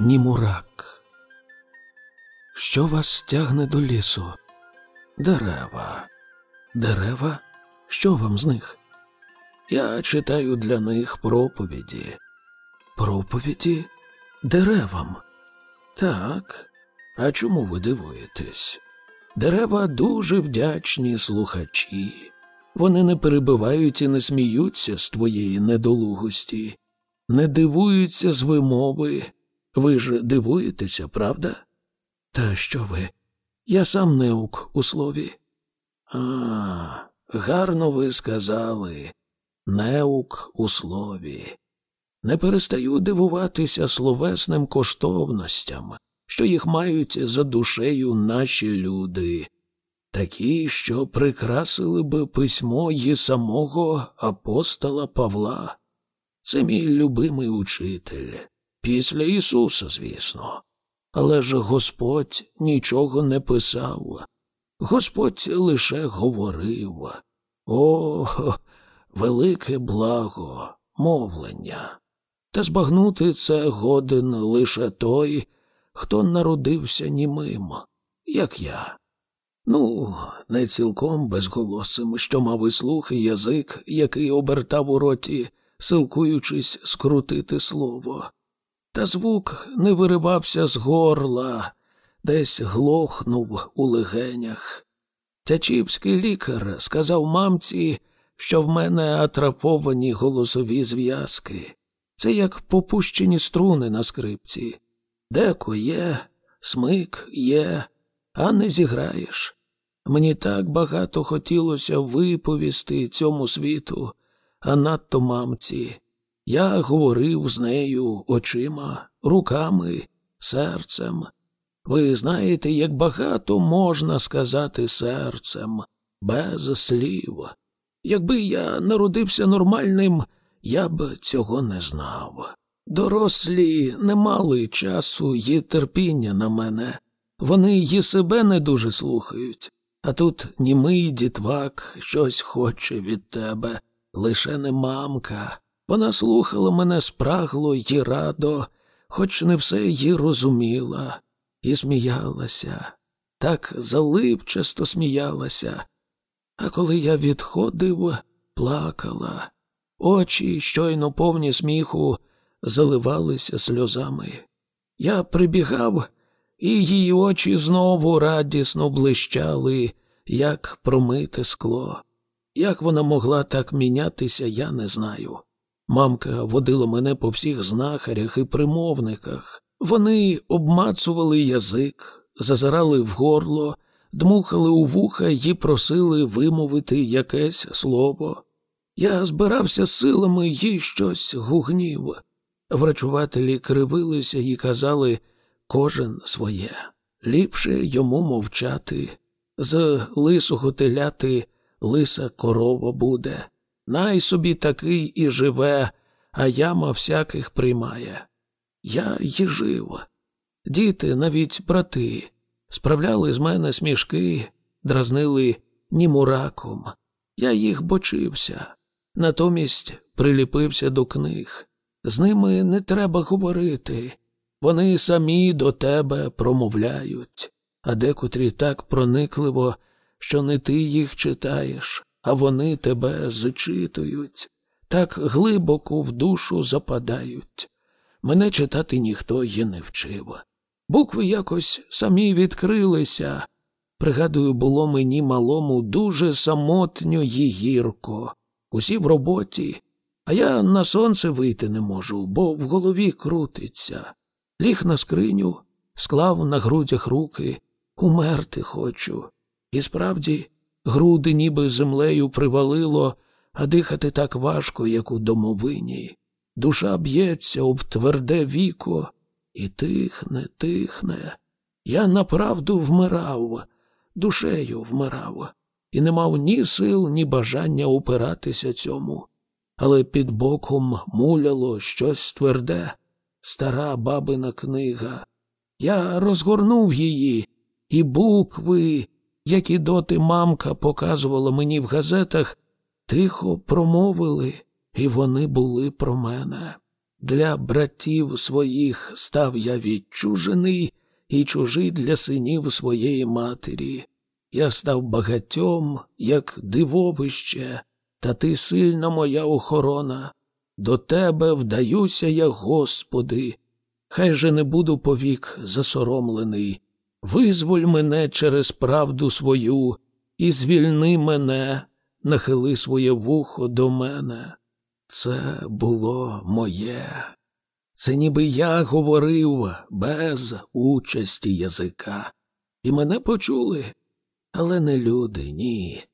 Німурак. Що вас тягне до лісу? Дерева. Дерева? Що вам з них? Я читаю для них проповіді. Проповіді деревам. Так. А чому ви дивуєтесь? Дерева дуже вдячні слухачі. Вони не перебивають і не сміються з твоєї недолугості, не дивуються з вимови. Ви ж дивуєтеся, правда? Та що ви? Я сам неук у слові. А, гарно ви сказали. Неук у слові. Не перестаю дивуватися словесним коштовностям, що їх мають за душею наші люди, такі, що прикрасили би письмо й самого апостола Павла. Це мій любимий учитель, після Ісуса, звісно. Але ж Господь нічого не писав, Господь лише говорив. О, велике благо, мовлення. Та збагнути це годен лише той, хто народився німим, як я. Ну, не цілком безголосим, що мав і слух, і язик, який обертав у роті, силкуючись скрутити слово. Та звук не виривався з горла, десь глохнув у легенях. Тячівський лікар сказав мамці, що в мене атрафовані голосові зв'язки. Це як попущені струни на скрипці. Деко є, смик є, а не зіграєш. Мені так багато хотілося виповісти цьому світу, а надто мамці. Я говорив з нею очима, руками, серцем. Ви знаєте, як багато можна сказати серцем, без слів. Якби я народився нормальним, я б цього не знав. Дорослі не мали часу й терпіння на мене. Вони й себе не дуже слухають, а тут німий дітвак щось хоче від тебе, лише не мамка. Вона слухала мене спрагло й радо, хоч не все й розуміла, і сміялася, так заливчасто сміялася. А коли я відходив, плакала. Очі, щойно повні сміху, заливалися сльозами. Я прибігав, і її очі знову радісно блищали, як промите скло. Як вона могла так мінятися, я не знаю. Мамка водила мене по всіх знахарях і примовниках. Вони обмацували язик, зазирали в горло, дмухали у вуха і просили вимовити якесь слово. Я збирався силами їй щось гугнів. Врачувателі кривилися і казали кожен своє. Ліпше йому мовчати. З лисого теляти лиса корова буде. Най собі такий і живе, а яма всяких приймає. Я й жив. Діти, навіть брати, справляли з мене смішки, дразнили німураком. Я їх бочився, натомість приліпився до книг. З ними не треба говорити. Вони самі до тебе промовляють, а декотрі так проникливо, що не ти їх читаєш, а вони тебе зчитують, так глибоко в душу западають. Мене читати ніхто й не вчив. Букви якось самі відкрилися. Пригадую, було мені малому дуже самотньо й гірко. Усі в роботі, а я на сонце вийти не можу, бо в голові крутиться. Ліг на скриню, склав на грудях руки, умерти хочу. І справді, груди ніби землею привалило, а дихати так важко, як у домовині. Душа б'ється об тверде віко і тихне, тихне. Я направду вмирав, душею вмирав, і не мав ні сил, ні бажання упиратися цьому. Але під боком муляло щось тверде, стара бабина книга. Я розгорнув її, і букви, які доти мамка показувала мені в газетах, тихо промовили, і вони були про мене. Для братів своїх став я відчужений і чужий для синів своєї матері. Я став багатьом, як дивовище, та ти сильна моя охорона. До тебе вдаюся я, Господи. Хай же не буду повік засоромлений. Визволь мене через правду свою і звільни мене, нахили своє вухо до мене. Це було моє. Це ніби я говорив без участі язика. І мене почули, але не люди, ні.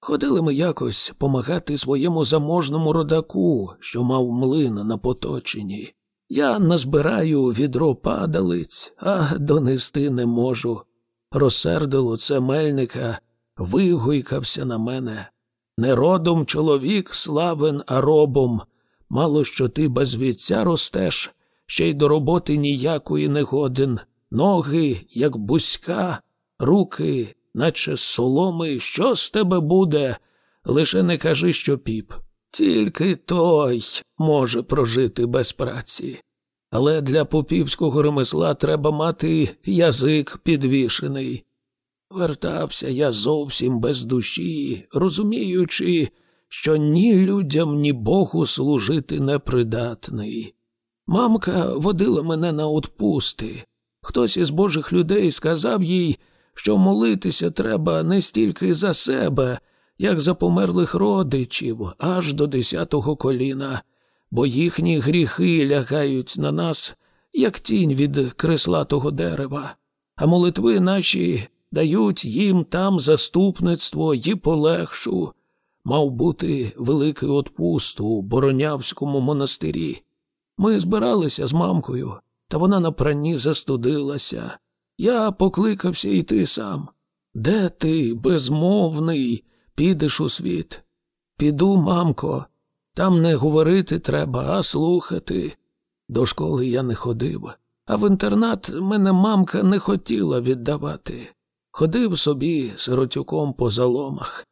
Ходили ми якось помагати своєму заможному родаку, що мав млин на поточенні. Я назбираю відро падалиць, а донести не можу. Розсердило це мельника, вигуйкався на мене. Не родом чоловік славен, а робом. Мало що ти без вітця ростеш, ще й до роботи ніякої не годен. Ноги, як бузька, руки, наче соломи. Що з тебе буде? Лише не кажи, що піп. Тільки той може прожити без праці. Але для попівського ремесла треба мати язик підвішений. Вертався я зовсім без душі, розуміючи, що ні людям, ні Богу служити непридатний. Мамка водила мене на отпусти. Хтось із божих людей сказав їй, що молитися треба не стільки за себе, як за померлих родичів, аж до десятого коліна, бо їхні гріхи лягають на нас, як тінь від креслатого дерева, а молитви наші дають їм там заступництво і полегшу. Мав бути великий отпуст у Боронявському монастирі. Ми збиралися з мамкою, та вона на пранні застудилася. Я покликався йти сам. Де ти, безмовний, підеш у світ? Піду, мамко, там не говорити треба, а слухати. До школи я не ходив, а в інтернат мене мамка не хотіла віддавати. Ходив собі сиротюком по заломах.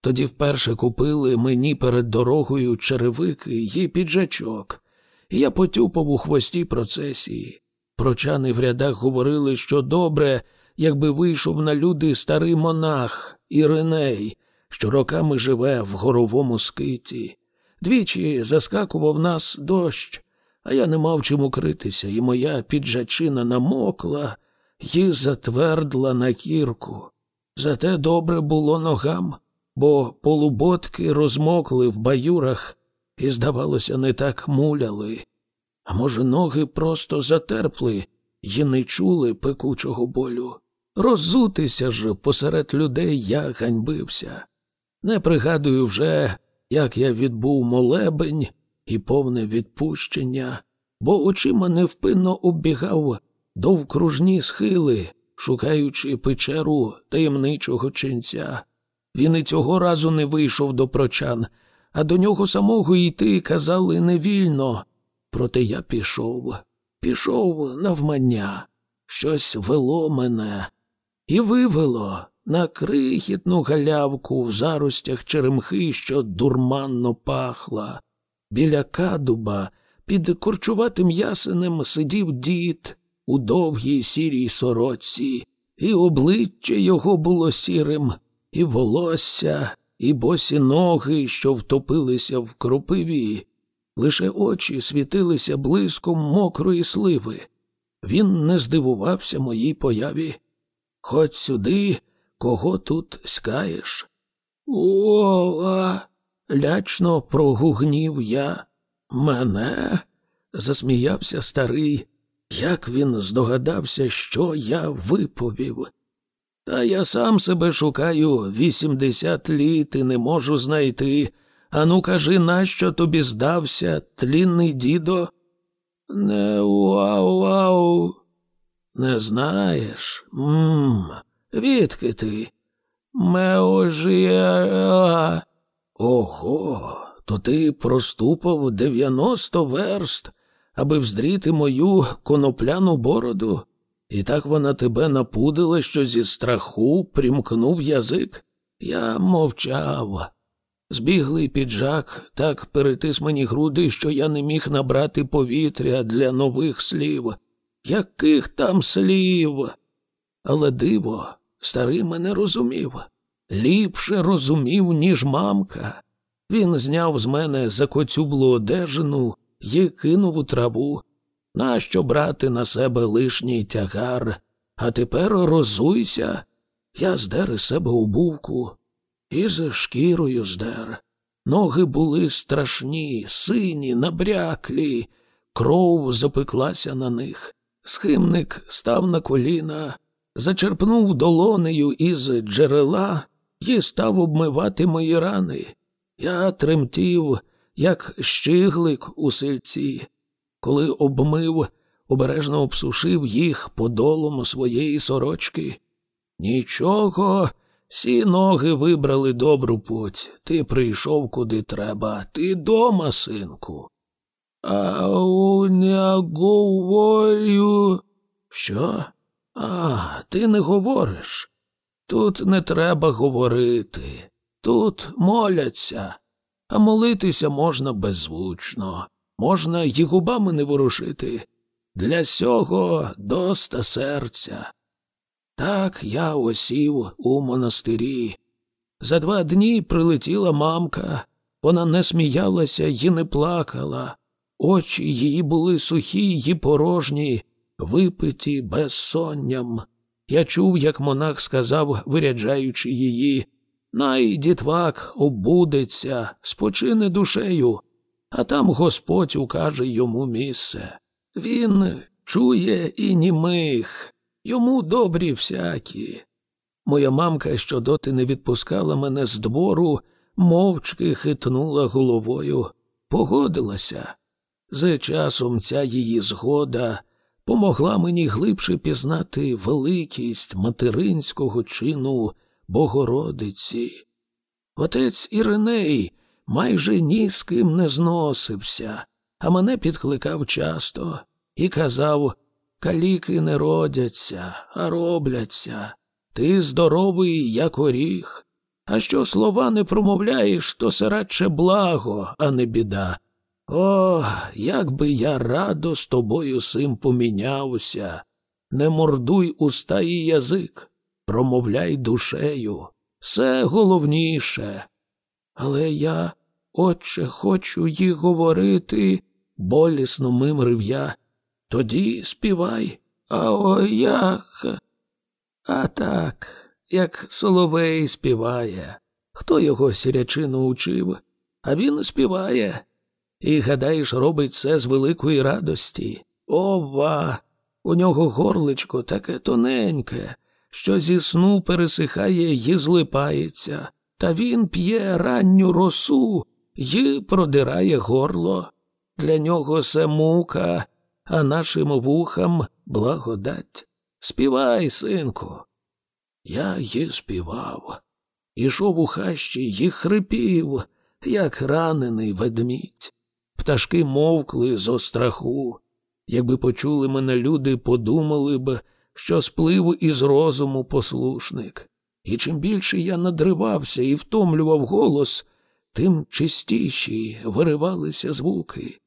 Тоді вперше купили мені перед дорогою черевики й піджачок, я потюпав у хвості процесії. Прочани в рядах говорили, що добре, якби вийшов на люди старий монах Іриней, що роками живе в горовому скиті. Двічі заскакував нас дощ, а я не мав чим укритися, і моя піджачина намокла й затвердла на кірку. Зате добре було ногам, бо полуботки розмокли в баюрах і, здавалося, не так муляли. А може, ноги просто затерпли і не чули пекучого болю. Роззутися ж посеред людей я ганьбився. Не пригадую вже, як я відбув молебень і повне відпущення, бо очима невпинно оббігав довкружні схили, шукаючи печеру таємничого ченця. Він і цього разу не вийшов до прочан, а до нього самого йти казали невільно. Проте я пішов, пішов навмання, щось вело мене і вивело на крихітну галявку в заростях черемхи, що дурманно пахла. Біля кадуба під корчуватим ясенем сидів дід у довгій сірій сорочці, і обличчя його було сірим, і волосся, і босі ноги, що втопилися в кропиві. Лише очі світилися блиском мокрої сливи. Він не здивувався моїй появі. Ходь сюди, кого тут скаєш. О, лячно прогугнів я. Мене? засміявся старий. Як він здогадався, що я виповів? Та я сам себе шукаю вісімдесят літ і не можу знайти. Ану, кажи, нащо тобі здався, тлінний дідо? Не вау вау. Не знаєш? Мм, Відки ти? Меожія. Ого, то ти проступав дев'яносто верст, аби вздріти мою конопляну бороду, і так вона тебе напудила, що зі страху примкнув язик. Я мовчав. Збіглий піджак так перетис мені груди, що я не міг набрати повітря для нових слів. Яких там слів? Але диво, старий мене розумів. Ліпше розумів, ніж мамка. Він зняв з мене закоцюблу одежину і кинув у траву. Нащо брати на себе лишній тягар? А тепер розуйся. Я здер із себе обувку і з шкірою здер. Ноги були страшні, сині, набряклі, кров запеклася на них. Схимник став на коліна, зачерпнув долонею із джерела і став обмивати мої рани. Я тремтів, як щиглик у сельці. Коли обмив, обережно обсушив їх подолом своєї сорочки. Нічого, всі ноги вибрали добру путь. Ти прийшов куди треба, ти дома, синку. А у не говорю. Що? А, ти не говориш. Тут не треба говорити. Тут моляться, а молитися можна беззвучно, можна й губами не ворушити. Для сього доста серця. Так я осів у монастирі. За два дні прилетіла мамка, вона не сміялася й не плакала. Очі її були сухі й порожні, випиті безсонням. Я чув, як монах сказав, виряджаючи її. Най дітвак обудеться, спочине душею, а там Господь укаже йому місце. Він чує і німих, йому добрі всякі. Моя мамка, що доти не відпускала мене з двору, мовчки хитнула головою, погодилася. З часом ця її згода помогла мені глибше пізнати великість материнського чину Богородиці. Отець Іриней майже ні з ким не зносився, а мене підкликав часто і казав каліки не родяться, а робляться. Ти здоровий, як оріг. А що слова не промовляєш, то се радше благо, а не біда. О, як би я радо з тобою сим помінявся. Не мордуй уста і язик промовляй душею, все головніше. Але я, отче, хочу їх говорити, болісно мимрив я. Тоді співай, а о як. А так, як Соловей співає. Хто його сірячину учив, а він співає. І, гадаєш, робить це з великої радості. Ова! У нього горличко таке тоненьке, що зі сну пересихає й злипається, та він п'є ранню росу й продирає горло. Для нього це мука, а нашим вухам благодать. Співай, синку. Я й співав. Ішов у хащі й хрипів, як ранений ведмідь. Пташки мовкли зо страху. Якби почули мене люди, подумали б, що сплив із розуму послушник, і чим більше я надривався і втомлював голос, тим чистіші виривалися звуки.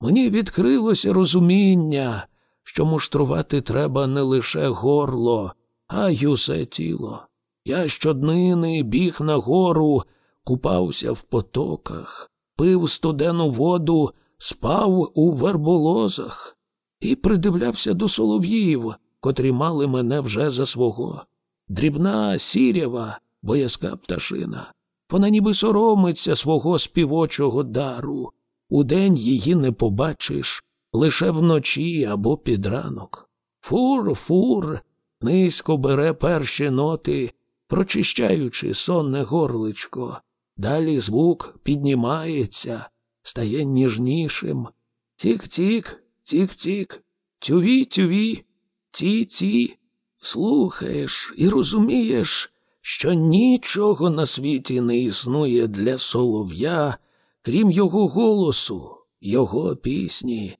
Мені відкрилося розуміння, що муштрувати треба не лише горло, а й усе тіло. Я щоднини біг на гору, купався в потоках, пив студену воду, спав у верболозах і придивлявся до солов'їв, котрі мали мене вже за свого. Дрібна, сірява, боязка пташина. Вона ніби соромиться свого співочого дару. Удень її не побачиш лише вночі або під ранок. Фур, фур, низько бере перші ноти, прочищаючи сонне горличко. Далі звук піднімається, стає ніжнішим. Тік-тік, тік-тік, тюві-тюві. Ті-ті, слухаєш і розумієш, що нічого на світі не існує для солов'я, крім його голосу, його пісні.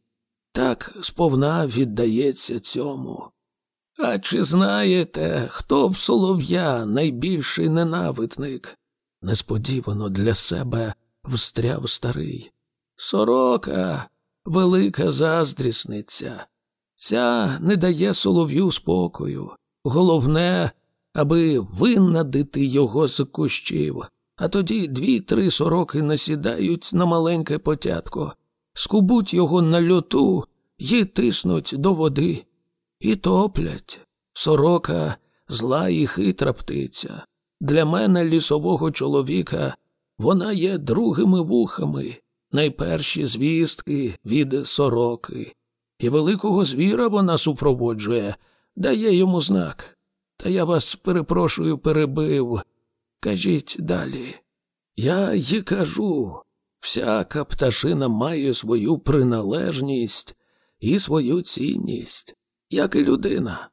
Так сповна віддається цьому. А чи знаєте, хто в солов'я найбільший ненавидник? Несподівано для себе встряв старий. Сорока, велика заздрісниця. Ця не дає солов'ю спокою. Головне, аби винадити його з кущів, а тоді дві-три сороки насідають на маленьке потятко, скубуть його на льоту й тиснуть до води, і топлять. Сорока зла і хитра птиця. Для мене, лісового чоловіка, вона є другими вухами, найперші звістки від сороки, і великого звіра вона супроводжує, дає йому знак. Та я вас, перепрошую, перебив. Кажіть далі. Я й кажу, всяка пташина має свою приналежність і свою цінність, як і людина.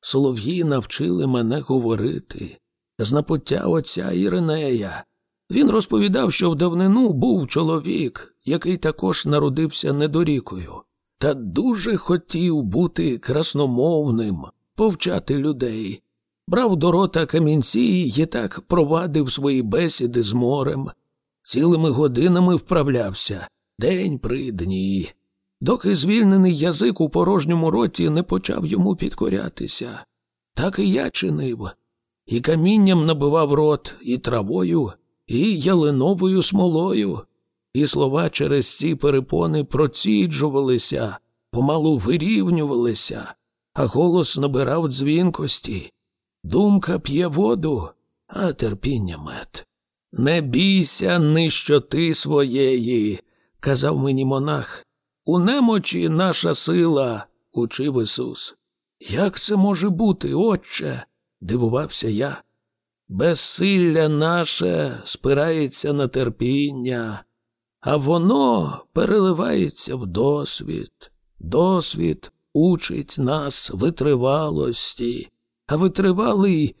Солов'ї навчили мене говорити з напуття отця Іринея. Він розповідав, що в давнину був чоловік, який також народився недорікою, та дуже хотів бути красномовним, повчати людей. Брав до рота камінці і так провадив свої бесіди з морем, цілими годинами вправлявся день при дні, доки звільнений язик у порожньому роті не почав йому підкорятися. Так і я чинив, і камінням набивав рот, і травою, і ялиновою смолою, і слова через ці перепони проціджувалися, помалу вирівнювалися, а голос набирав дзвінкості. Думка п'є воду, а терпіння мед. Не бійся нищоти своєї, казав мені монах. У немочі наша сила, учив Ісус. Як це може бути, Отче? Дивувався я. Безсилля наше спирається на терпіння, а воно переливається в досвід. Досвід учить нас витривалості, а витривалий,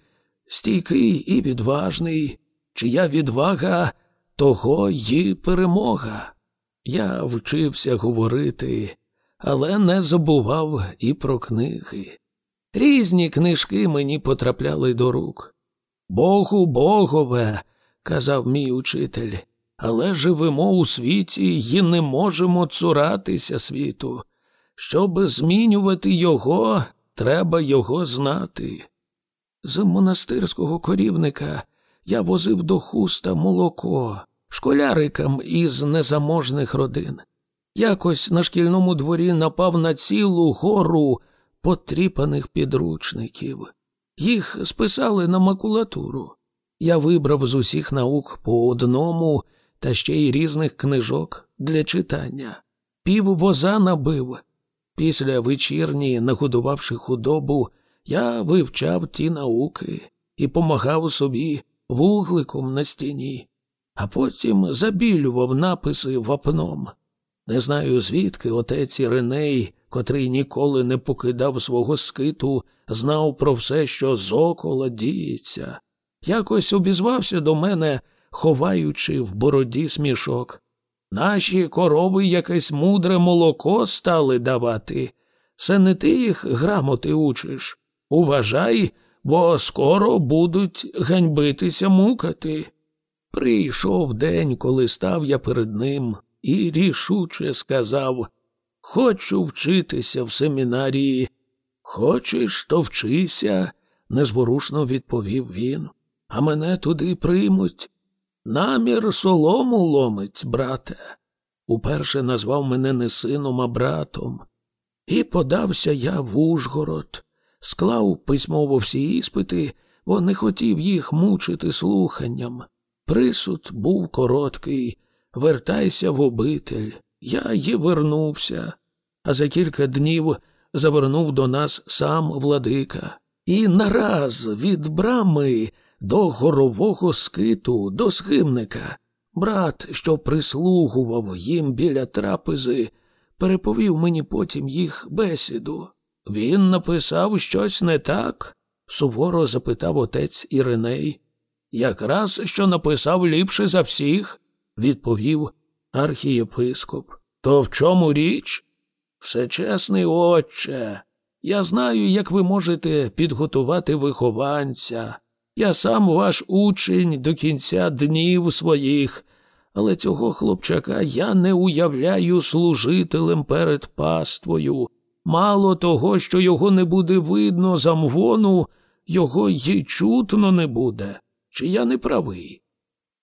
стійкий і відважний, чия відвага того й перемога. Я вчився говорити, але не забував і про книги. Різні книжки мені потрапляли до рук. Богу Богове, казав мій учитель, але живемо у світі і не можемо цуратися світу. Щоб змінювати його, треба його знати. З монастирського корівника я возив до хуста молоко школярикам із незаможних родин. Якось на шкільному дворі напав на цілу гору потріпаних підручників. Їх списали на макулатуру. Я вибрав з усіх наук по одному та ще й різних книжок для читання. Пів воза набив. Після вечірні, нагодувавши худобу, я вивчав ті науки і помагав собі вугликом на стіні, а потім забілював написи вапном. Не знаю, звідки отець Іриней, котрий ніколи не покидав свого скиту, знав про все, що зокола діється. Якось обізвався до мене, ховаючи в бороді смішок. Наші корови якесь мудре молоко стали давати. Це не ти їх грамоти учиш. Уважай, бо скоро будуть ганьбитися мукати. Прийшов день, коли став я перед ним і рішуче сказав Хочу вчитися в семінарії. Хочеш, то вчися, незворушно відповів він. А мене туди приймуть. Намір солому ломить, брате. Уперше назвав мене не сином, а братом. І подався я в Ужгород, склав письмово всі іспити, бо не хотів їх мучити слуханням. Присуд був короткий, вертайся в обитель. Я й вернувся, а за кілька днів завернув до нас сам владика. І нараз від брами до горового скиту, до схимника. Брат, що прислугував їм біля трапези, переповів мені потім їх бесіду. Він написав щось не так? суворо запитав отець Іриней. Якраз що написав ліпше за всіх, відповів архієпископ. То в чому річ? Всечесний отче, я знаю, як ви можете підготувати вихованця, Я сам ваш учень до кінця днів своїх, але цього хлопчака я не уявляю служителем перед паствою. Мало того, що його не буде видно за мвону, його й чутно не буде. Чи я не правий?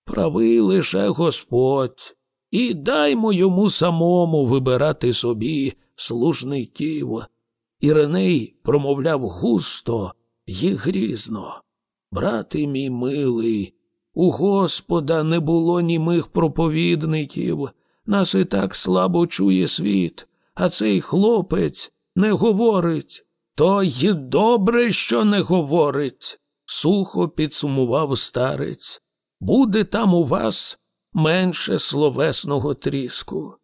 Правий лише Господь, і даймо йому самому вибирати собі служників. Іреней промовляв густо й грізно. Брате мій милий, у Господа не було німих проповідників, нас і так слабо чує світ, а цей хлопець не говорить. То й добре, що не говорить, сухо підсумував старець. Буде там у вас менше словесного тріску.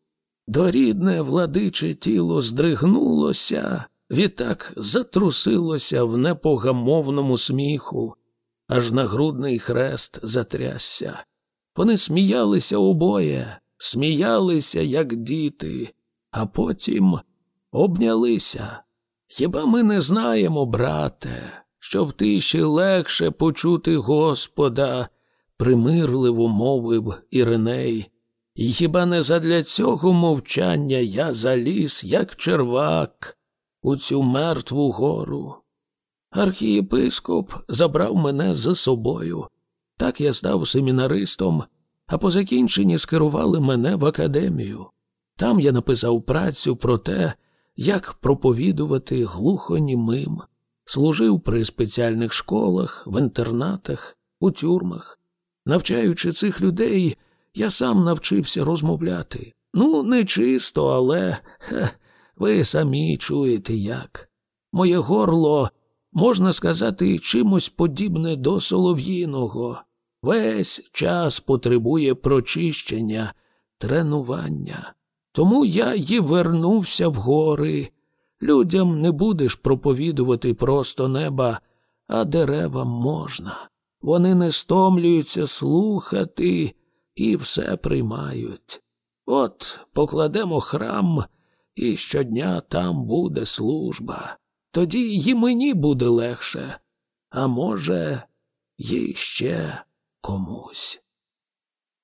Дорідне владиче тіло здригнулося, відтак затрусилося в непогамовному сміху, аж нагрудний хрест затрясся. Вони сміялися обоє, сміялися, як діти, а потім обнялися. Хіба ми не знаємо, брате, що в тиші легше почути Господа, примирливо мовив Іриней. І хіба не задля цього мовчання я заліз, як червак, у цю мертву гору? Архієпископ забрав мене за собою. Так я став семінаристом, а по закінченні скерували мене в академію. Там я написав працю про те, як проповідувати глухонімим, служив при спеціальних школах, в інтернатах, у тюрмах. Навчаючи цих людей, я сам навчився розмовляти. Ну, не чисто, але хе, ви самі чуєте як. Моє горло, можна сказати, чимось подібне до солов'їного. Весь час потребує прочищення, тренування. Тому я й вернувся в гори. Людям не будеш проповідувати просто неба, а деревам можна. Вони не стомлюються слухати і все приймають. От покладемо храм, і щодня там буде служба. Тоді й мені буде легше, а може, їй ще комусь.